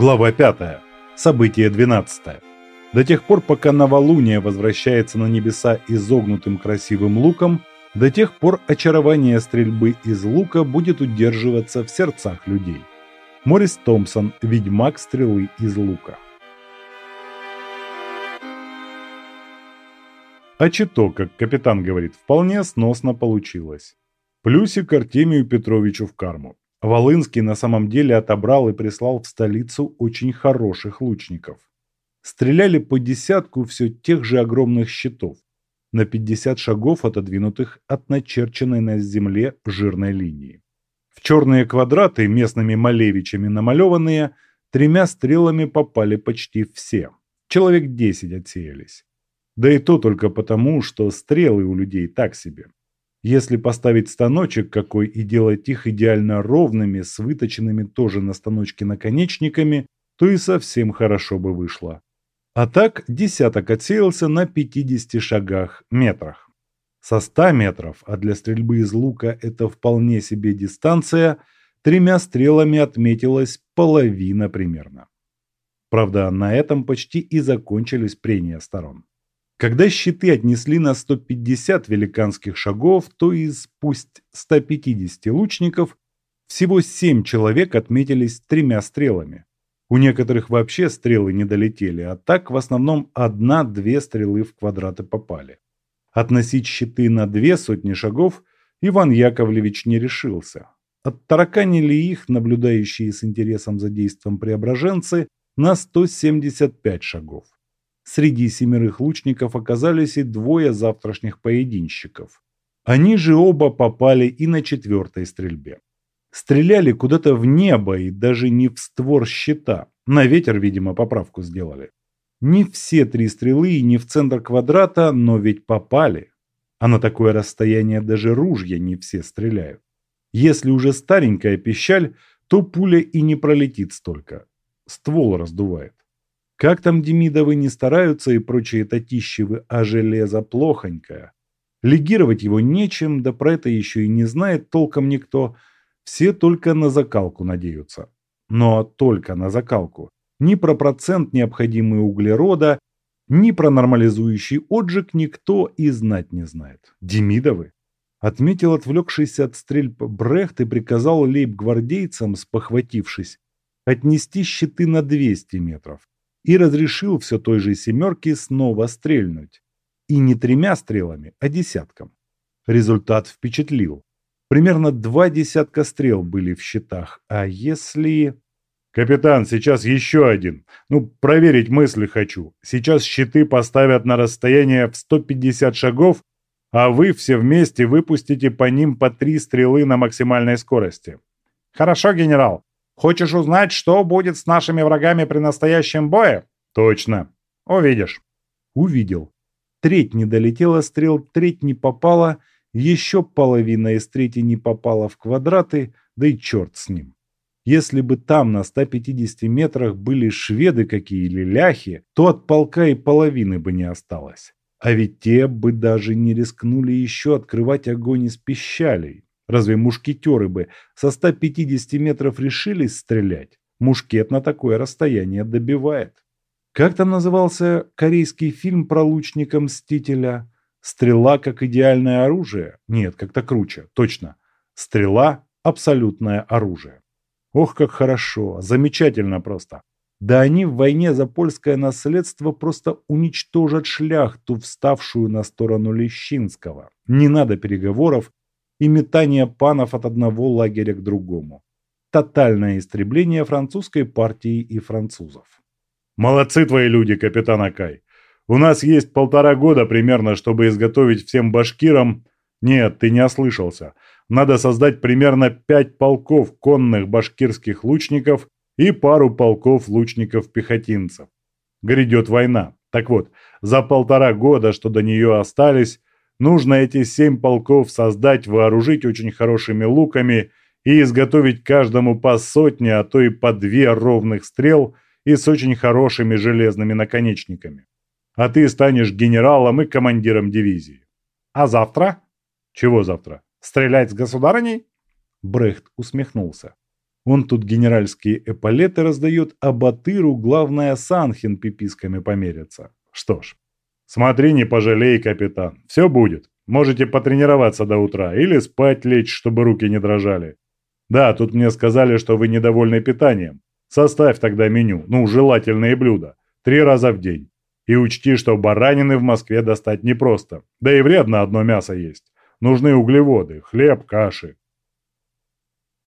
Глава 5. Событие 12. До тех пор, пока новолуние возвращается на небеса изогнутым красивым луком, до тех пор очарование стрельбы из лука будет удерживаться в сердцах людей. Морис Томпсон, ведьмак стрелы из лука. А чито, как капитан говорит, вполне сносно получилось. Плюсик Артемию Петровичу в карму. Волынский на самом деле отобрал и прислал в столицу очень хороших лучников. Стреляли по десятку все тех же огромных щитов, на 50 шагов отодвинутых от начерченной на земле жирной линии. В черные квадраты, местными малевичами намалеванные, тремя стрелами попали почти все. Человек 10 отсеялись. Да и то только потому, что стрелы у людей так себе. Если поставить станочек какой и делать их идеально ровными, с выточенными тоже на станочке наконечниками, то и совсем хорошо бы вышло. А так десяток отсеялся на 50 шагах метрах. Со 100 метров, а для стрельбы из лука это вполне себе дистанция, тремя стрелами отметилась половина примерно. Правда, на этом почти и закончились прения сторон. Когда щиты отнесли на 150 великанских шагов, то из пусть 150 лучников всего 7 человек отметились тремя стрелами. У некоторых вообще стрелы не долетели, а так в основном одна-две стрелы в квадраты попали. Относить щиты на две сотни шагов Иван Яковлевич не решился. Оттараканили их, наблюдающие с интересом за действием преображенцы, на 175 шагов. Среди семерых лучников оказались и двое завтрашних поединщиков. Они же оба попали и на четвертой стрельбе. Стреляли куда-то в небо и даже не в створ щита. На ветер, видимо, поправку сделали. Не все три стрелы и не в центр квадрата, но ведь попали. А на такое расстояние даже ружья не все стреляют. Если уже старенькая пищаль, то пуля и не пролетит столько. Ствол раздувает. Как там Демидовы не стараются и прочие Татищевы, а железо плохонькое. Легировать его нечем, да про это еще и не знает толком никто. Все только на закалку надеются. Но только на закалку. Ни про процент необходимый углерода, ни про нормализующий отжиг никто и знать не знает. Демидовы? Отметил отвлекшийся от стрельб Брехт и приказал лейб-гвардейцам, спохватившись, отнести щиты на 200 метров и разрешил все той же семерке снова стрельнуть. И не тремя стрелами, а десятком. Результат впечатлил. Примерно два десятка стрел были в щитах, а если... «Капитан, сейчас еще один. Ну, проверить мысли хочу. Сейчас щиты поставят на расстояние в 150 шагов, а вы все вместе выпустите по ним по три стрелы на максимальной скорости». «Хорошо, генерал. Хочешь узнать, что будет с нашими врагами при настоящем бое? Точно. Увидишь. Увидел. Треть не долетела стрел, треть не попала, еще половина из трети не попала в квадраты, да и черт с ним. Если бы там на 150 метрах были шведы какие или ляхи, то от полка и половины бы не осталось. А ведь те бы даже не рискнули еще открывать огонь из пищалей. Разве мушкетеры бы со 150 метров решились стрелять? Мушкет на такое расстояние добивает. Как там назывался корейский фильм про лучника-мстителя? Стрела как идеальное оружие? Нет, как-то круче, точно. Стрела – абсолютное оружие. Ох, как хорошо, замечательно просто. Да они в войне за польское наследство просто уничтожат шляхту, вставшую на сторону Лещинского. Не надо переговоров, и метание панов от одного лагеря к другому. Тотальное истребление французской партии и французов. Молодцы твои люди, капитан Акай. У нас есть полтора года примерно, чтобы изготовить всем башкирам... Нет, ты не ослышался. Надо создать примерно пять полков конных башкирских лучников и пару полков лучников-пехотинцев. Грядет война. Так вот, за полтора года, что до нее остались, Нужно эти семь полков создать, вооружить очень хорошими луками и изготовить каждому по сотне, а то и по две ровных стрел и с очень хорошими железными наконечниками. А ты станешь генералом и командиром дивизии. А завтра? Чего завтра? Стрелять с государыней? Брехт усмехнулся. Он тут генеральские эполеты раздает, а Батыру главное Санхин пиписками померится. Что ж, смотри, не пожалей, капитан. Все будет. Можете потренироваться до утра или спать лечь, чтобы руки не дрожали. Да, тут мне сказали, что вы недовольны питанием. Составь тогда меню, ну, желательные блюда. Три раза в день. И учти, что баранины в Москве достать непросто. Да и вредно одно мясо есть. Нужны углеводы, хлеб, каши.